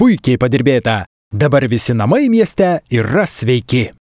Puikiai padirbėta. Dabar visi namai mieste yra sveiki.